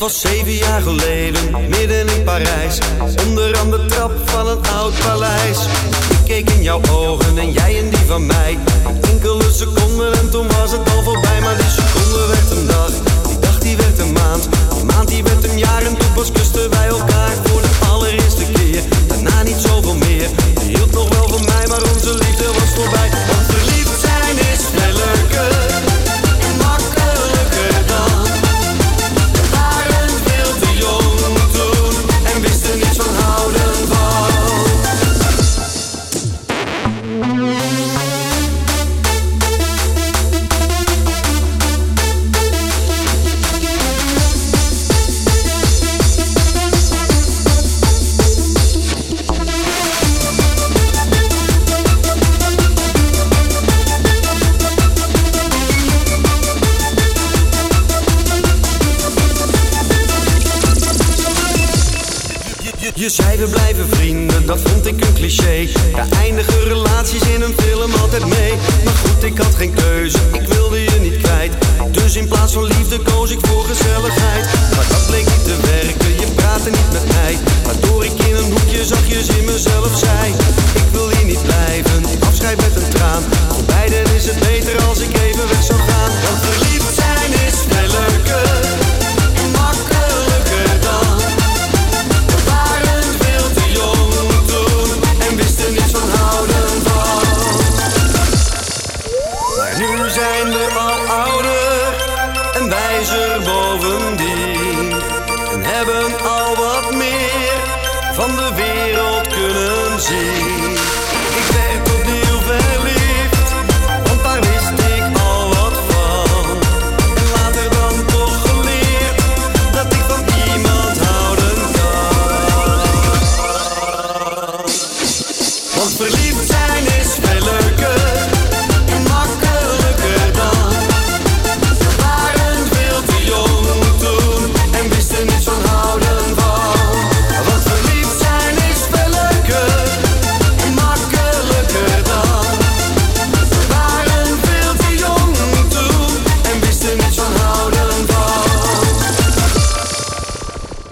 was zeven jaar geleden, midden in Parijs. Onderaan de trap van een oud paleis. Ik keek in jouw ogen en jij in die van mij. Enkele seconden en toen was het al voorbij. Maar die seconde werd een dag, die dag die werd een maand. Die maand die werd een jaar Je, zei we blijven vrienden, dat vond ik een cliché. Ja, eindigen relaties in een film altijd mee. Nu zijn we al ouder en wijzer bovendien. En hebben al wat meer van de wereld kunnen zien.